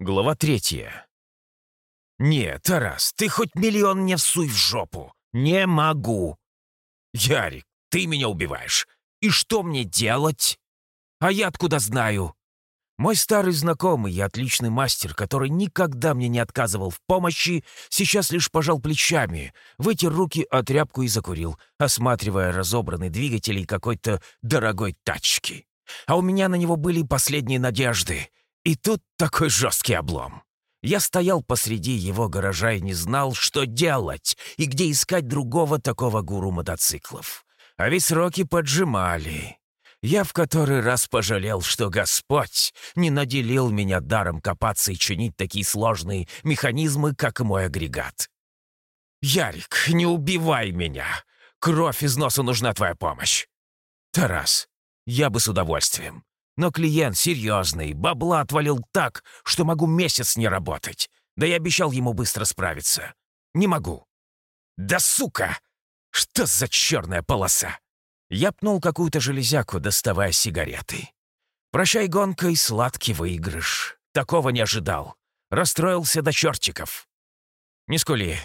Глава третья. «Нет, Тарас, ты хоть миллион мне всуй в жопу. Не могу». «Ярик, ты меня убиваешь. И что мне делать?» «А я откуда знаю?» Мой старый знакомый и отличный мастер, который никогда мне не отказывал в помощи, сейчас лишь пожал плечами, вытер руки о тряпку и закурил, осматривая разобранный двигатель какой-то дорогой тачки. А у меня на него были последние надежды. И тут такой жесткий облом. Я стоял посреди его гаража и не знал, что делать и где искать другого такого гуру мотоциклов. А ведь сроки поджимали. Я в который раз пожалел, что Господь не наделил меня даром копаться и чинить такие сложные механизмы, как мой агрегат. «Ярик, не убивай меня! Кровь из носа нужна твоя помощь!» «Тарас, я бы с удовольствием. Но клиент серьезный, бабла отвалил так, что могу месяц не работать. Да я обещал ему быстро справиться. Не могу. Да сука! Что за черная полоса? Я пнул какую-то железяку, доставая сигареты. Прощай, гонка и сладкий выигрыш. Такого не ожидал. Расстроился до чертиков. Не скули.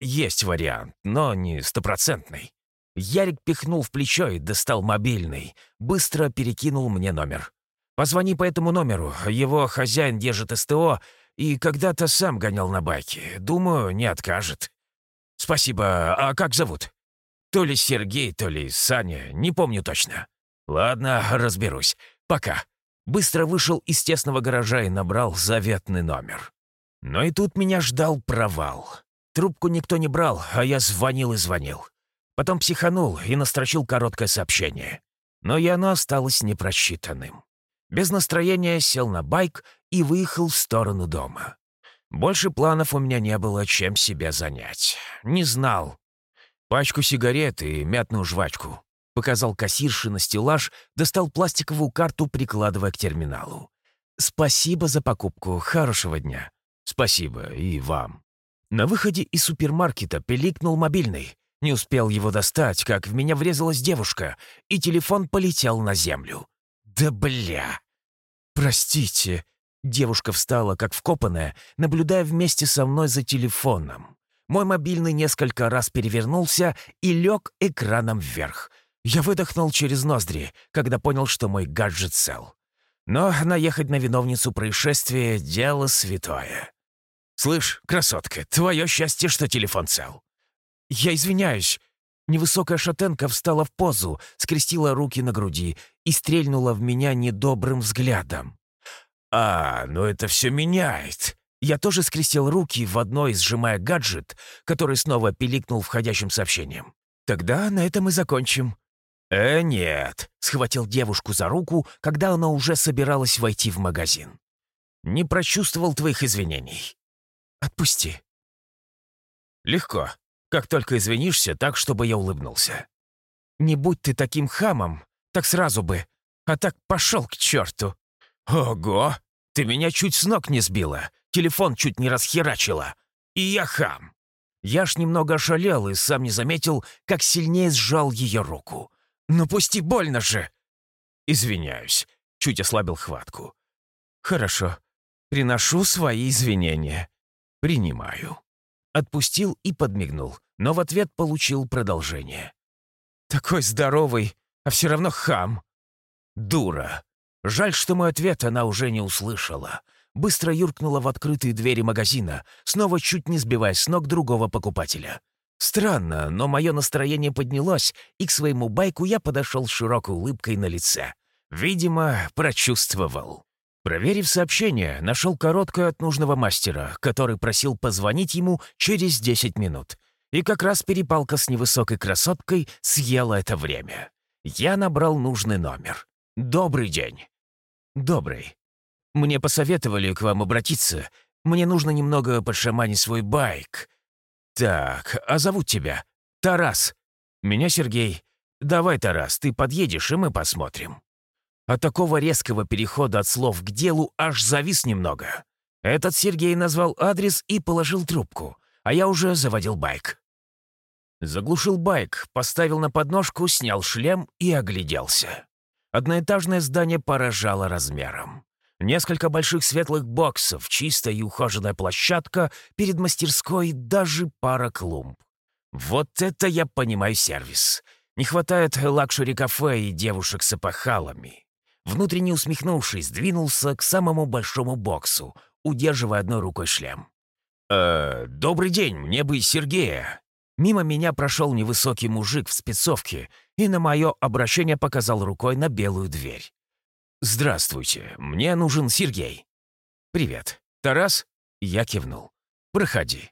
Есть вариант, но не стопроцентный. Ярик пихнул в плечо и достал мобильный. Быстро перекинул мне номер. «Позвони по этому номеру. Его хозяин держит СТО и когда-то сам гонял на байке. Думаю, не откажет». «Спасибо. А как зовут?» «То ли Сергей, то ли Саня. Не помню точно». «Ладно, разберусь. Пока». Быстро вышел из тесного гаража и набрал заветный номер. Но и тут меня ждал провал. Трубку никто не брал, а я звонил и звонил. Потом психанул и настрочил короткое сообщение. Но и оно осталось непросчитанным. Без настроения сел на байк и выехал в сторону дома. Больше планов у меня не было, чем себя занять. Не знал. Пачку сигарет и мятную жвачку. Показал кассирши на стеллаж, достал пластиковую карту, прикладывая к терминалу. «Спасибо за покупку. Хорошего дня». «Спасибо. И вам». На выходе из супермаркета пиликнул мобильный. Не успел его достать, как в меня врезалась девушка, и телефон полетел на землю. «Да бля!» «Простите». Девушка встала, как вкопанная, наблюдая вместе со мной за телефоном. Мой мобильный несколько раз перевернулся и лег экраном вверх. Я выдохнул через ноздри, когда понял, что мой гаджет цел. Но наехать на виновницу происшествия — дело святое. «Слышь, красотка, твое счастье, что телефон цел. «Я извиняюсь». Невысокая шатенка встала в позу, скрестила руки на груди и стрельнула в меня недобрым взглядом. «А, ну это все меняет». Я тоже скрестил руки в одной, сжимая гаджет, который снова пиликнул входящим сообщением. «Тогда на этом и закончим». «Э, нет», — схватил девушку за руку, когда она уже собиралась войти в магазин. «Не прочувствовал твоих извинений». «Отпусти». «Легко. Как только извинишься, так, чтобы я улыбнулся. Не будь ты таким хамом, так сразу бы. А так пошел к черту. Ого! Ты меня чуть с ног не сбила. Телефон чуть не расхерачила. И я хам. Я ж немного ошалел и сам не заметил, как сильнее сжал ее руку. «Ну пусти, больно же!» «Извиняюсь», — чуть ослабил хватку. «Хорошо. Приношу свои извинения. Принимаю». Отпустил и подмигнул но в ответ получил продолжение. «Такой здоровый, а все равно хам!» «Дура!» Жаль, что мой ответ она уже не услышала. Быстро юркнула в открытые двери магазина, снова чуть не сбивая с ног другого покупателя. Странно, но мое настроение поднялось, и к своему байку я подошел с широкой улыбкой на лице. Видимо, прочувствовал. Проверив сообщение, нашел короткое от нужного мастера, который просил позвонить ему через 10 минут. И как раз перепалка с невысокой красоткой съела это время. Я набрал нужный номер. «Добрый день». «Добрый. Мне посоветовали к вам обратиться. Мне нужно немного подшаманить свой байк. Так, а зовут тебя? Тарас. Меня Сергей. Давай, Тарас, ты подъедешь, и мы посмотрим». От такого резкого перехода от слов к делу аж завис немного. Этот Сергей назвал адрес и положил трубку, а я уже заводил байк. Заглушил байк, поставил на подножку, снял шлем и огляделся. Одноэтажное здание поражало размером. Несколько больших светлых боксов, чистая и ухоженная площадка, перед мастерской даже пара клумб. Вот это я понимаю сервис. Не хватает luxury-кафе и девушек с опахалами. Внутренне усмехнувшись, двинулся к самому большому боксу, удерживая одной рукой шлем. «Э, «Добрый день, мне бы Сергея». Мимо меня прошел невысокий мужик в спецовке и на мое обращение показал рукой на белую дверь. «Здравствуйте, мне нужен Сергей». «Привет. Тарас?» Я кивнул. «Проходи».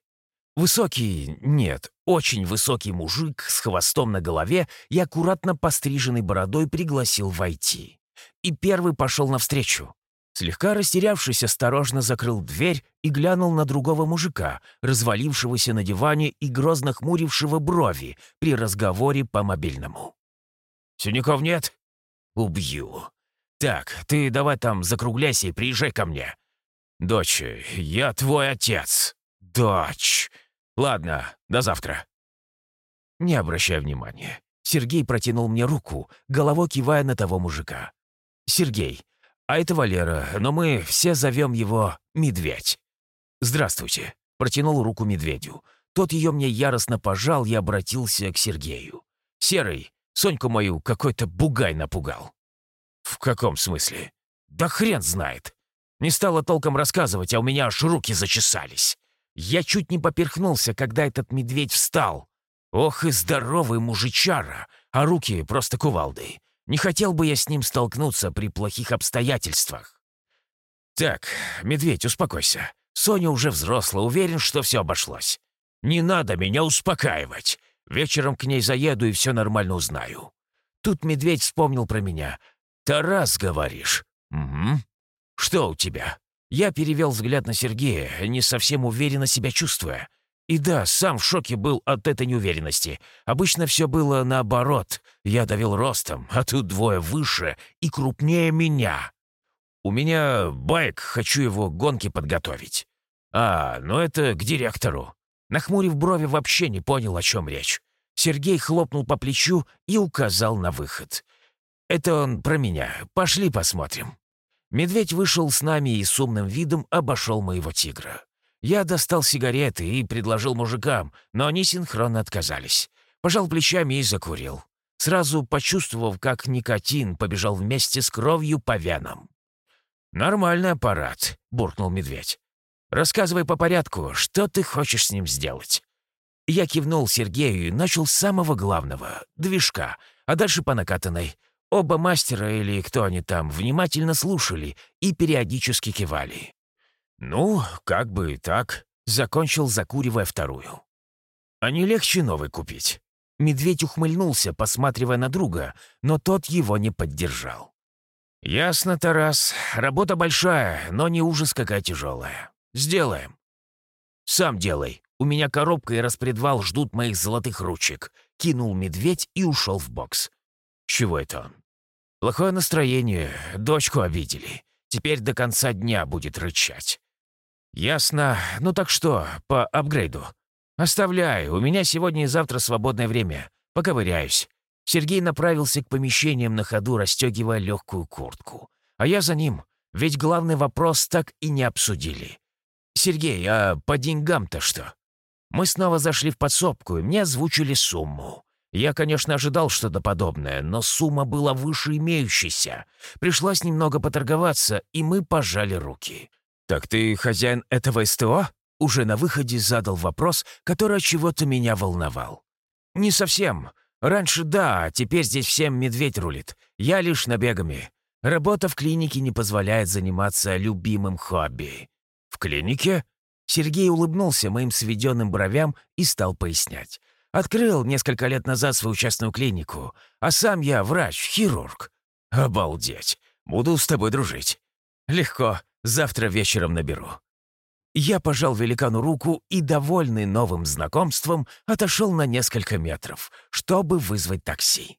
Высокий, нет, очень высокий мужик с хвостом на голове и аккуратно постриженной бородой пригласил войти. И первый пошел навстречу. Слегка растерявшись, осторожно закрыл дверь и глянул на другого мужика, развалившегося на диване и грозно хмурившего брови при разговоре по мобильному. «Синяков нет?» «Убью. Так, ты давай там закругляйся и приезжай ко мне». «Дочь, я твой отец». «Дочь. Ладно, до завтра». Не обращай внимания. Сергей протянул мне руку, головой кивая на того мужика. «Сергей, а это Валера, но мы все зовем его Медведь». «Здравствуйте», — протянул руку Медведю. Тот ее мне яростно пожал и обратился к Сергею. «Серый, Соньку мою какой-то бугай напугал». «В каком смысле?» «Да хрен знает. Не стала толком рассказывать, а у меня аж руки зачесались. Я чуть не поперхнулся, когда этот медведь встал. Ох и здоровый мужичара, а руки просто кувалды. Не хотел бы я с ним столкнуться при плохих обстоятельствах. Так, медведь, успокойся. Соня уже взросла, уверен, что все обошлось. Не надо меня успокаивать. Вечером к ней заеду и все нормально узнаю. Тут медведь вспомнил про меня. «Тарас, говоришь?» «Угу. Что у тебя?» Я перевел взгляд на Сергея, не совсем уверенно себя чувствуя. И да, сам в шоке был от этой неуверенности. Обычно все было наоборот. Я давил ростом, а тут двое выше и крупнее меня. У меня байк, хочу его гонки подготовить. А, ну это к директору. Нахмурив брови, вообще не понял, о чем речь. Сергей хлопнул по плечу и указал на выход. «Это он про меня. Пошли посмотрим». Медведь вышел с нами и с умным видом обошел моего тигра. Я достал сигареты и предложил мужикам, но они синхронно отказались. Пожал плечами и закурил. Сразу почувствовав, как никотин побежал вместе с кровью по венам. «Нормальный аппарат», — буркнул медведь. «Рассказывай по порядку, что ты хочешь с ним сделать?» Я кивнул Сергею и начал с самого главного — движка, а дальше по накатанной — Оба мастера или кто они там внимательно слушали и периодически кивали. «Ну, как бы и так», — закончил, закуривая вторую. «А не легче новый купить?» Медведь ухмыльнулся, посматривая на друга, но тот его не поддержал. «Ясно, Тарас. Работа большая, но не ужас какая тяжелая. Сделаем». «Сам делай. У меня коробка и распредвал ждут моих золотых ручек», — кинул медведь и ушел в бокс. «Чего это он?» Плохое настроение, дочку обидели. Теперь до конца дня будет рычать. Ясно. Ну так что, по апгрейду? Оставляй, у меня сегодня и завтра свободное время. Поковыряюсь. Сергей направился к помещениям на ходу, расстегивая легкую куртку. А я за ним, ведь главный вопрос так и не обсудили. «Сергей, а по деньгам-то что?» Мы снова зашли в подсобку, и мне озвучили сумму. Я, конечно, ожидал что-то подобное, но сумма была выше имеющейся. Пришлось немного поторговаться, и мы пожали руки. «Так ты хозяин этого СТО?» Уже на выходе задал вопрос, который чего-то меня волновал. «Не совсем. Раньше да, а теперь здесь всем медведь рулит. Я лишь набегами. Работа в клинике не позволяет заниматься любимым хобби». «В клинике?» Сергей улыбнулся моим сведенным бровям и стал пояснять. Открыл несколько лет назад свою частную клинику, а сам я врач, хирург. Обалдеть. Буду с тобой дружить. Легко. Завтра вечером наберу. Я пожал великану руку и, довольный новым знакомством, отошел на несколько метров, чтобы вызвать такси.